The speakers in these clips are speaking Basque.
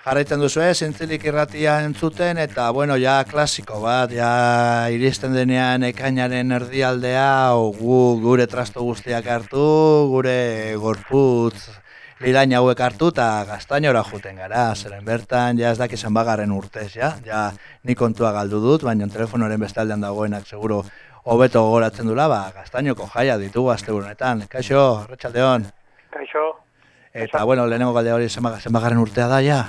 Jarraitzen duzu ez, zintzilik irratia entzuten, eta bueno, ja klasiko bat, ja iristen denean ekainaren erdialdea, gu, gure trasto guztiak hartu, gure gorputz lirain hauek hartu, eta gaztainora juten gara, zeren bertan, ja ez dakizan bagarren urtez, ja, ja ni kontua galdu dut, baina telefonoren bestaldean dagoenak, seguro, hobeto gogoratzen dula, ba, gaztainoko jaia ditugu azte burunetan. Kaixo, Arratxaldeon. Kaixo. Eta, bueno, lehenengo galde hori zenbagarren urtea da, ja?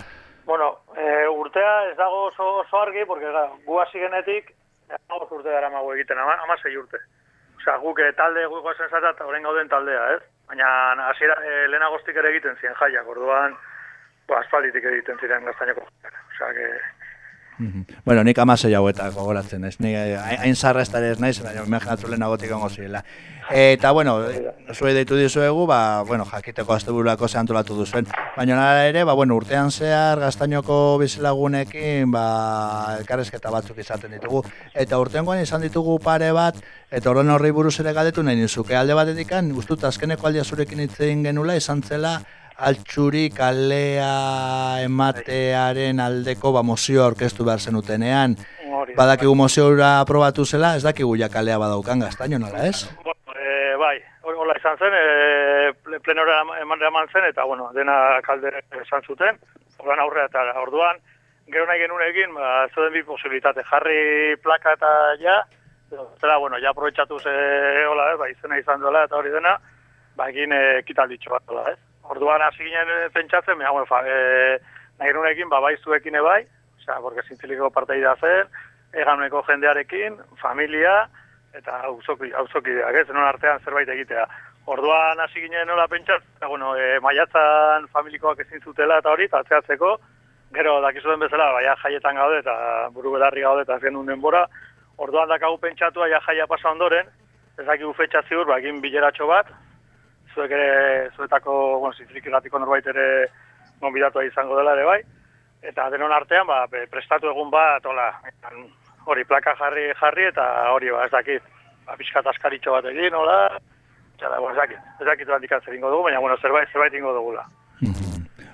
Bueno, e, urtea ez dago oso, oso argi, porque ga, gu hasi genetik, dago urte dara magu egiten, ama, ama zei urte. Osea, guk e, talde guk gozen zata, eta horren gauden taldea, ez? Baina, hasiera e, lehenagostik ere egiten ziren jaiak, orduan, bo, asfalditik egiten ziren gaztaineko jaiak. Osea, que, Bueno, nik amasei hauetak gogoratzen, ez? Ni hain zarra ez ez naiz, baina imaginatu lehenagotik ongo zirela. Eta, bueno, zuei deitu dizuegu, ba, bueno, jakiteko asteburako zehantolatu duzuen. Baina nara ere, ba, bueno, urtean zehar gaztainoko bizilagunekin, ba, elkarrezketa batzuk izaten ditugu. Eta urtean izan ditugu pare bat, eta horren horri buruz ere galdetu nahi nizuke. Alde batetik, ustut, azkeneko aldia zurekin itzein genula, izan zela, altxuri kalea ematearen aldeko ba, mozio orkestu behar zenutenean. Badakigu moziora aprobatu zela, ez dakigu ja kalea badaukan gaztaino nola, ez? E, bai, hola izan zen, e, plenora eman, eman zen, eta bueno, dena kalde esan zuten, orduan aurrea eta orduan, gero nahi genuen egin, ba, zoden bi posibilitate, jarri plaka eta ja, zera, bueno, ja aprobetsatu ze, hola, ez, ba, izena izan duela eta hori dena, ba, egin e, kitalditxo bat, hola, ez? Orduan hasi ginen eh, pentsatzen, mea, bueno, fa, e, nahi nunekin, ba, bai zuekin ebai, osea, porque zintziliko parteida zen, eganeko jendearekin, familia, eta auzokideak, ez, non artean zerbait egitea. Orduan hasi ginen nola pentsat, eta bueno, e, maiatzan familikoak ezin zutela eta hori, eta atzeatzeko, gero dakizuen bezala, baia jaietan gaude eta buru belarri gaude eta zen denbora, orduan dakagu pentsatu, ja jaia pasa ondoren, ez dakigu fetxa ziur, ba, egin bileratxo bat, zuek ere, zuetako, bueno, zintzilik norbait ere monbidatua izango dela ere bai, eta denon artean, ba, prestatu egun bat, hola, hori plaka jarri jarri eta hori, ba, ez dakit, ba, pixkat askaritxo bat egin, hola, eta, ba, ez dakit, ez dakit dugu, baina, bueno, zerbait, zerbait ingo dugula.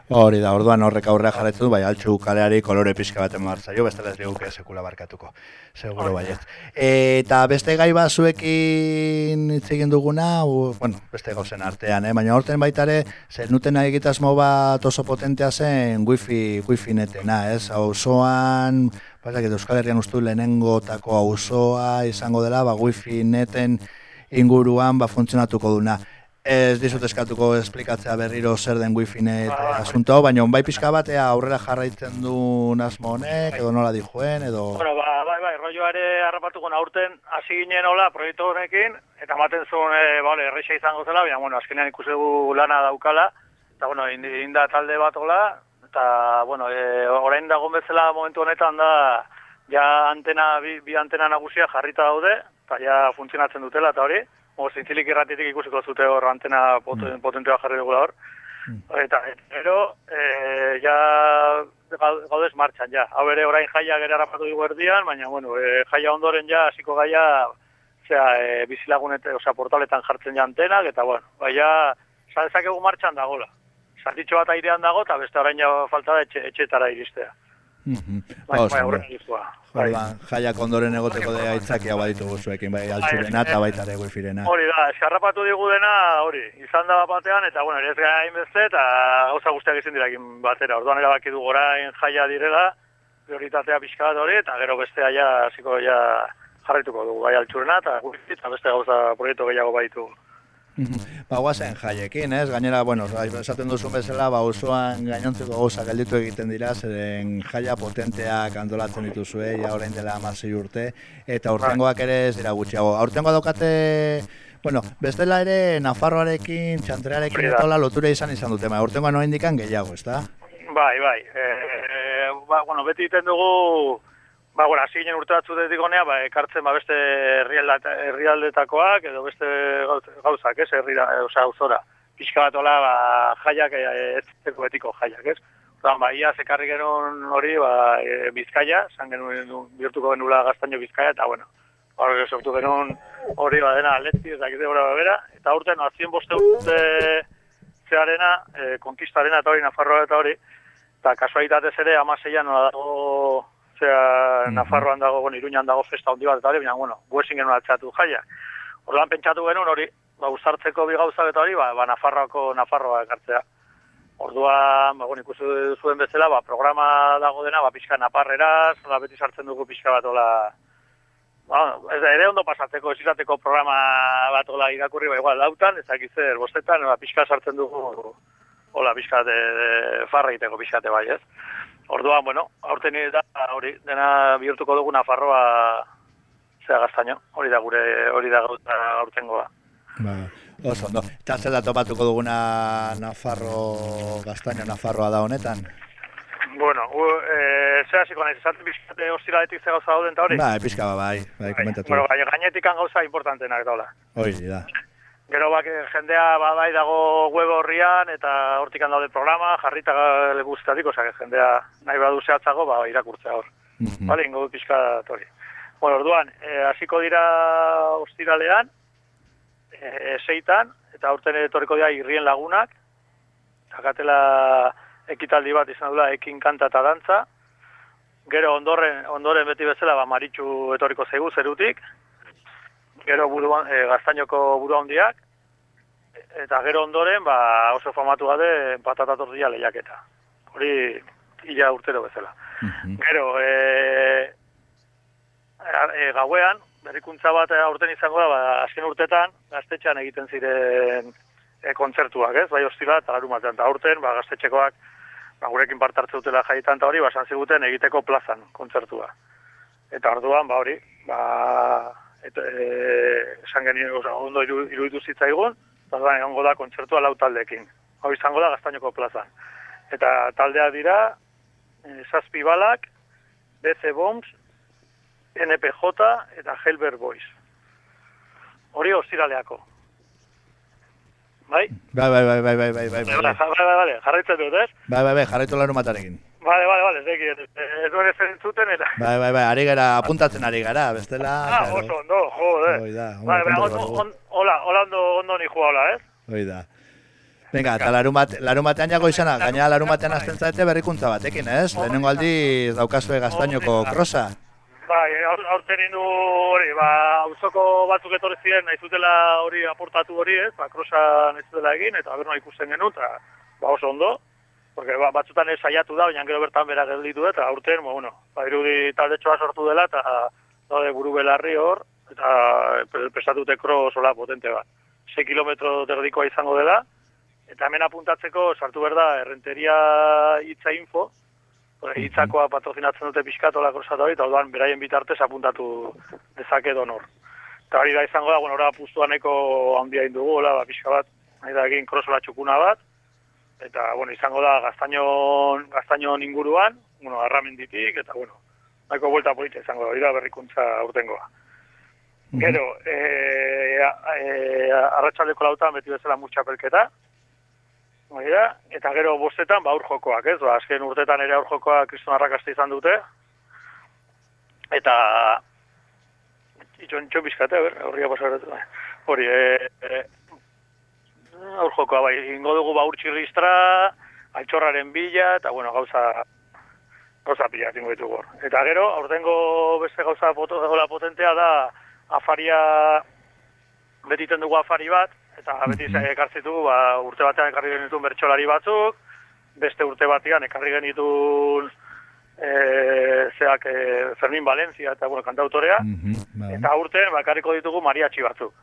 Mhm. Hori da, orduan horrek aurrea jarretzen du, bai, altxu kaleari kolore pixka baten martza jo, bestela ez diguke sekula barkatuko, seguro bai Eta beste gai bat zuekin hitz egin duguna, u, bueno, beste gauzen artean, eh? baina horten baitare, zer nuten egitasmo bat oso potentea zen wifi, wifi netena, ez? Hau zoan, baina, Euskal Herrian ustu lehenengo tako hau izango dela, ba, wifi neten inguruan ba, funtzionatuko duna ez dizut eskatuko esplikatzea berriro zer den wifi net ba, asunto baina bai pixka batea aurrera jarraitzen du nasmo honek, edo nola dijuen, edo... Bueno, ba, bai, bai, rolloare harrapatuko aurten hasi ginen hola proiektu honekin, eta maten zuen, e, bale, erreixa izango zela, baina, bueno, azkenean ikusegu lana daukala, eta, bueno, inda talde bat hola, eta, bueno, e, orain dagoen bezala momentu honetan da, ja antena, bi, bi antena nagusia jarrita daude, eta ja funtzionatzen dutela, eta hori, o zintzilik irratitik ikusiko zute hor antena poten, mm. potentea jarri dugu hor. Mm. Eta, ero, e, ja, gaudez martxan, ja. Hau ere, orain jaia gero harrapatu dugu erdian, baina, bueno, e, jaia ondoren ja, hasiko gaia, zera, e, bizilagunete, osea, portaletan jartzen ja antenak, eta, bueno, baina, egu martxan dagola. Zantitxo bat airean dago, eta beste orain ja falta da etxe, etxetara iristea. Bai, bai, bai, jaia kondoren egoteko de aitzakia baditu guzuekin, bai, altxurena eta baita ere wifirena. Hori da, eskarrapatu digu dena, hori, izan da batean, eta, bueno, ere ez gara beste, eta gauza guztiak izin dirakin batera. Orduan erabaki du gorain jaia direla, prioritatea pixka bat hori, eta gero bestea ja, hasiko ja jarraituko dugu, bai, altxurena, eta guzti, eta beste gauza proiektu gehiago baditu. Ba, guazen jaiekin, ez? Gainera, bueno, esaten duzu bezala, ba, osoan gainontzeko gauza gelditu egiten dira, zeren jaia potenteak antolatzen dituzue, ja orain dela amasei urte, eta urtengoak ere ez dira gutxiago. Aurtengoa daukate, bueno, bestela ere, Nafarroarekin, txantrearekin eta lotura izan izan dute, ma, urtengoa noa indikan gehiago, ez da? Bai, bai, e, e, ba, bueno, beti iten dugu, Ba, bueno, hasi ginen urte batzu dedik ba, ekartzen ba, beste herrialdetakoak edo beste gauzak, ez, herri oza, auzora. Pixka bat ola, ba, jaiak, ez zeko betiko jaiak, ez. Oran, ba, ia zekarri genuen hori, ba, e, bizkaia, zan genuen bihurtuko genula gaztaino bizkaia, eta, bueno, hori sortu genuen hori, ba, dena, atleti, ez dakite gora bera, eta urte, no, azien boste urte zearena, e, konkistarena eta hori, nafarroa eta hori, Eta kasualitatez ere, amaseian nola dago, zera, Nafarroan dago, bueno, Iruñan dago festa handi bat, eta hori, baina, bueno, guesin genuen atzatu jaia. Orduan pentsatu genuen hori, ba, uzartzeko bi gauzak eta hori, ba, ba Nafarroako Nafarroa ekartzea. Orduan, ba, bueno, ikusi zuen bezala, ba, programa dago dena, ba, pixka naparreraz, hola beti sartzen dugu pixka bat, hola, ba, ez da, ere ondo pasatzeko, ez izateko programa bat, hola, irakurri, ba, igual, lautan, ez zer, bostetan, ba, pixka sartzen dugu, hola, pixka de, de farra egiteko pixkate bai, ez? Orduan, bueno, aurten da, hori, dena bihurtuko dugu Nafarroa, zera gaztaino, hori da gure, hori da gauta aurtengoa. Ba. Oso, no. Eta zer da topatuko duguna Nafarro, Gaztaino Nafarroa da honetan? Bueno, u, e, zer hasiko nahi, esaten bizkate ostiraletik ze gauza dauden eta hori? Bai, pizka ba, bai, bai, komentatu. Bueno, bai, gainetik gauza importantenak daula. Hoi, da. Gero bak, jendea bai dago web horrian eta hortik daude programa, jarrita leguztatik, osea, jendea nahi badu zehatzago, ba, irakurtzea hor. Mm -hmm. Bale, ingo pizka hori. Bueno, orduan, e, hasiko dira ostiralean, e, seitan, eta aurten etorriko dira irrien lagunak, zakatela ekitaldi bat izan dula ekin kanta eta dantza, gero ondoren, ondoren beti bezala ba, maritxu etorriko zaigu zerutik, gero buruan, e, gaztainoko buru handiak, eta gero ondoren ba, oso famatu gade patata tortilla lehiaketa. Hori ila urtero bezala. Mhm. Gero, e, e, gauean, berrikuntza bat eh, aurten izango da, ba, azken urtetan, gaztetxean egiten ziren e, kontzertuak, ez? Bai, hostila, eta garu eta aurten, ba, gaztetxekoak, ba, gurekin partartze dutela jaietan, eta hori, ba, ziguten egiteko plazan kontzertua. Eta orduan, ba, hori, ba, eta e, esan genien, oza, ondo iruditu zitzaigun, eta da egongo da kontzertua lau taldekin. Hau izango da Gaztainoko plaza. Eta taldea dira, e, Zazpi Balak, BC Bombs, NPJ eta Helber Boys. Hori ostiraleako. Bai? bai? Bai, bai, bai, bai, bai, bai, bai. Bai, bai, bai, bai, jarraitzen dut, ez? Bai, bai, bai, jarraitu larumatarekin. Bai, bai, bai, ez ez duen ez entzuten, eta... Bai, bai, bai, ari gara, apuntatzen ari gara, bestela... Ah, oso, ondo, jode. Hoi da, bai, bai, hola, hola, ondo, ondo ni hola, ez? Hoi da. Venga, eta larumat, larumatean jago izana, gaina larumatean azten zaite berrikuntza batekin, ez? Lehenengo aldi daukazue gaztainoko krosa. Bai, aurten indu hori, ba, auzoko batzuk etorri ziren, nahi zutela hori aportatu hori, ez, ba, krosa nahi zutela egin, eta berno ikusten genuen, eta, ba, oso ondo, porque ba, batzutan ez saiatu da, baina gero bertan bera gelditu, eta aurten, ba, bueno, ba, irudi talde txoa sortu dela, eta, daude buru belarri hor, eta pestatute krosola potente bat. 6 kilometro derdikoa izango dela, eta hemen apuntatzeko, sartu berda, errenteria hitza info, hitzakoa patrocinatzen dute pixkatola krosatu hori, eta orduan beraien bitartez apuntatu dezake donor. Eta hori da izango da, bueno, ora puztuaneko handia indugu, hola, ba, pixka bat, nahi da egin krosola txukuna bat, eta, bueno, izango da gaztainon, gaztainon inguruan, bueno, arramenditik, eta, bueno, nahiko vuelta polita izango da, da berrikuntza urtengoa. Gero, e, e, arratxaldeko lautan beti bezala mutxapelketa, Oida, eta gero bostetan ba jokoak, ez? Ba, azken urtetan ere aurjokoak kriston arrakasta izan dute. Eta itxon itxon bizkate, ber, aurria pasaratu. Hori, e, e, aurjokoa bai, ingo dugu ba urtsirristra, altxorraren bila, eta bueno, gauza gauza pila, tingo ditugu Eta gero, aurtengo beste gauza potentea da afaria, betiten dugu afari bat, eta beti mm -hmm. ekartzi ba, urte batean ekarri genitun bertxolari batzuk, beste urte batean ekarri genitun e, zeak e, Fermin Valencia eta bueno, kantautorea, mm eta urte bakarriko ditugu mariachi batzuk.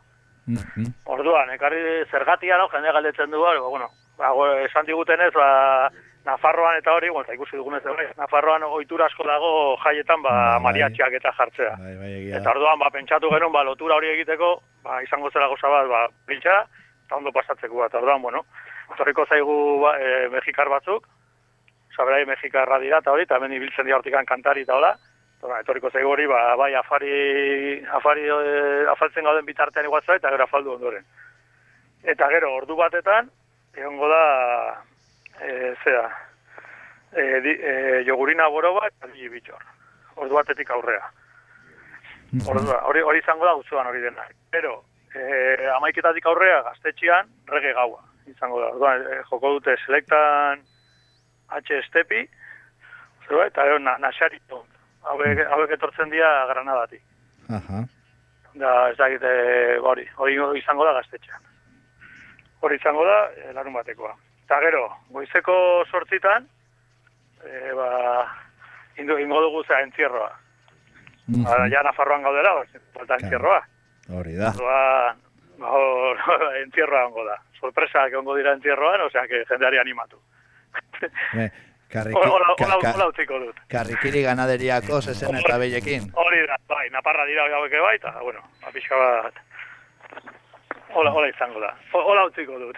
Mm Orduan, ekarri zergatia no, jende galdetzen du, bueno, ba, esan digutenez, ba, Nafarroan eta hori, bueno, ikusi dugunez hori, Nafarroan ohitura asko dago jaietan ba, bai, mariatxiak eta jartzea. Bai, bai, eta orduan, ba, pentsatu genuen, ba, lotura hori egiteko, ba, izango zela goza bat, ba, biltza, eta ondo pasatzeko bat, orduan, bueno, torriko zaigu ba, e, mexikar batzuk, saberai mexikarra dira, eta hori, eta hemen ibiltzen dira hortikan kantari eta hola, eta etorriko zaigu hori, ba, bai, afari, afari e, afaltzen gauden bitartean iguatza, eta gero afaldu ondoren. Eta gero, ordu batetan, egongo da, e, zera, e, di, e, jogurina boro bat, eta bitxor. Ordu batetik aurrea. Hori hori izango da gutzuan hori dena. Pero, eh, amaiketatik aurrea gaztetxian rege gaua izango da. Orduan, eh, joko dute selektan H Estepi, zeba, eta gero na, Nasarito. Hauek, hauek etortzen dira Granadatik. Aha. Da, ez dakit, e, hori, hori izango da gaztetxean. Hori izango da, e, larun batekoa. Eta gero, goizeko sortzitan, e, ba, ingo, ingo dugu zera entzierroa. Mhm. Ba, ja Nafarroan gaudela, ba, falta entzierroa. Hori da. Ba, hor, entzierroa ongo da. Sorpresa que ongo dira entzierroan, osea, que jendeari animatu. Karriki, Hola, ka- hola, ka- hola utziko dut. karrikiri ganaderiako zezen eta behilekin. Hori da, bai, naparra dira gaueke bai, eta, bueno, ba, pixka bat, hola, hola izango da. Ho- Hola utziko dut.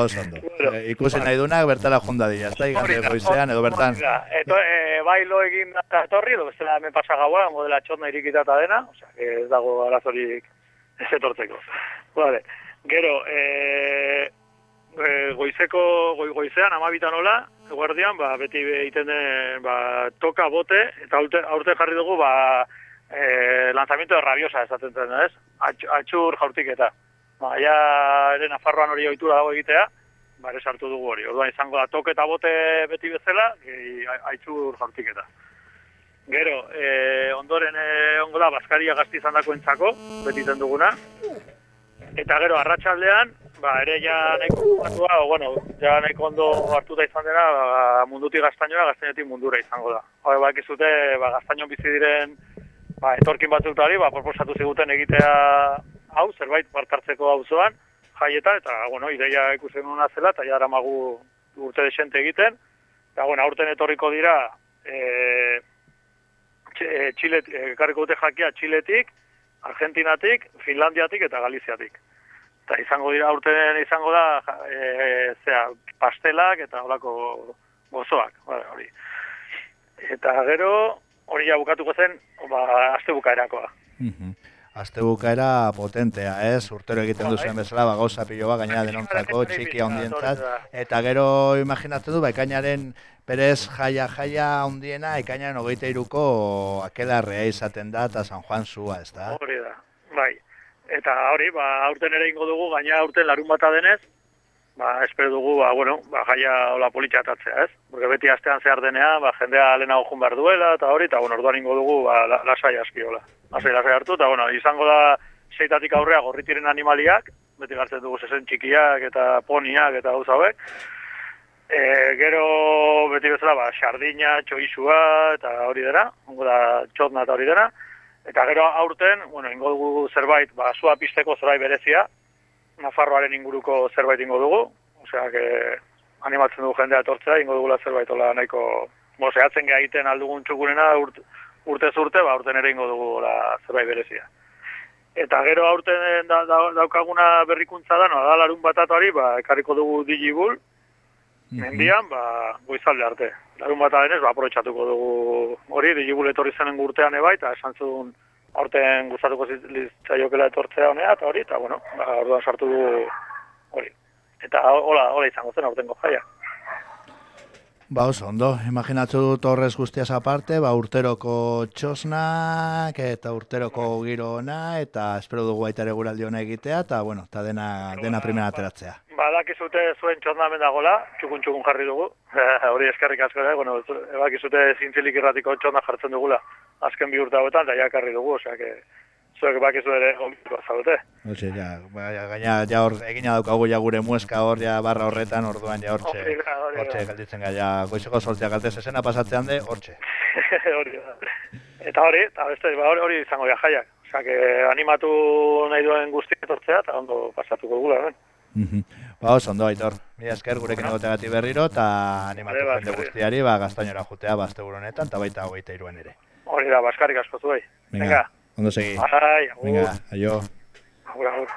Oso ondo. Bueno, Eh, ikusi nahi dunak bertara jonda dira, ez da, igande goizean edo bertan. Eto, e, bailo egin da etorri, edo bestela hemen pasa gaua, modela txotna irikita eta dena, osea, que ez dago arazorik ez etortzeko. Vale. Gero, e, e, goizeko, goi, goizean, amabitan hola, guardian, ba, beti egiten den, ba, toka bote, eta aurte, aurte jarri dugu, ba, e, lanzamiento de rabiosa esaten zen, ez? Atx, atxur jaurtiketa. Ba, ja, ere Nafarroan hori ohitura dago egitea, ba, ere sartu dugu hori. Orduan izango da toke eta bote beti bezala, gehi a- aitzur jaurtiketa. Gero, e, ondoren e, ongo da, Baskaria gazti izan dako entzako, beti duguna. Eta gero, arratsaldean ba, ere ja nahiko batua, o, bueno, ja nahiko ondo hartuta izan dena, ba, mundutik gaztainora, gaztainetik mundura izango da. Hore, ba, ekizute, ba, gaztainon bizi diren, ba, etorkin batzuktari, ba, proposatu ziguten egitea hau, zerbait partartzeko auzoan, jaieta, eta, bueno, ideia ikusten nuna zela, eta ja daramagu urte desente egiten, eta, bueno, aurten etorriko dira, e, Tx- Txile, ekarriko dute jakia Txiletik, Argentinatik, Finlandiatik eta Galiziatik. Eta izango dira, aurten izango da, e, zera, pastelak eta holako gozoak, hori. Eta gero, hori ja bukatuko zen, ba, aste bukaerakoa. Mhm. Aste bukaera potentea, ez? Urtero egiten Bai. duzen bezala, ba, gauza pilo bat gainera denontzako, Hori txiki da. Eta gero imaginatzen du, ba, ekainaren berez jaia jaia handiena, ekainaren hogeita iruko akelarrea izaten da, eta San Juan zua, ez da? Hori da, bai. Eta hori, ba, aurten ere ingo dugu, gaina aurten larun bata denez, ba, espero dugu, ba, bueno, ba, jaia hola politxatatzea, ez? Porque beti astean zehar denean, ba, jendea lehenago jun behar duela, eta hori, eta, bueno, orduan ingo dugu, ba, la- lasai aski, hola. Lasai, lasai hartu, eta, bueno, izango da, seitatik aurrea gorritiren animaliak, beti gartzen dugu zezen txikiak, eta poniak, eta gauza hauek. E, gero, beti bezala, ba, sardina, txoizua, eta hori dena, ongo da, txotna eta hori dena. Eta gero aurten, bueno, ingo dugu zerbait, ba, sua pisteko zerbait berezia, Nafarroaren inguruko zerbait ingo dugu, osea, que animatzen dugu jendea etortzea, ingo dugula zerbait ola nahiko, bo, zehatzen egiten aldugun txukunena urt, urte ba, urten ere ingo dugu ola zerbait berezia. Eta gero aurten da, da, daukaguna berrikuntza da, no, da larun batatuari, ba, ekarriko dugu digibul. Mendian, ba, goizalde arte. Larun bat denez, ba, aprobetxatuko dugu hori, digibul etorri zenen urtean eba, eta esan zuen aurten gustatuko zitzaiokela etortzea honea, eta hori, eta bueno, ba, orduan sartu du hori. Eta hola, hola izango zen aurtengo jaia. Ba, oso, ondo, imaginatzu dut horrez guztiaz aparte, ba, urteroko txosnak, eta urteroko giro ona, eta espero dugu baita ere guraldi ona egitea, eta, bueno, eta dena, dena primera ateratzea. Badakizute zuen txondamen dagola, txukun txukun jarri dugu, hori eskerrik asko ere, bueno, badakizute zintzilik irratiko txonda jartzen dugula, azken bi urte hauetan, da ja ekarri dugu, osea, que zuek bakizu ere gombituko zaudete. Hoxe, ja, ba, ja, gaina, ja hor, egina daukagu ja gure mueska hor, ja barra horretan, orduan ja hortxe, hortxe galditzen gaia, goizeko sortzea galtez esena pasatzean de, hortxe. hori da. Eta hori, eta beste, ba, hori, hori izango dira jaiak. Osea, que animatu nahi duen guztia etortzea, eta ondo pasatuko gula, ben. Mhm. Ba, oso, ondo, aitor. Mila esker gurekin egoteagatik berriro, eta animatu ba, jende guztiari, ba, gaztainora jutea, ba, azte honetan, eta baita hogeita iruen ere. Hori da, baskarrik asko zuei. Venga, ondo Cuando seguís. Venga, adiós. Ahora, ahora.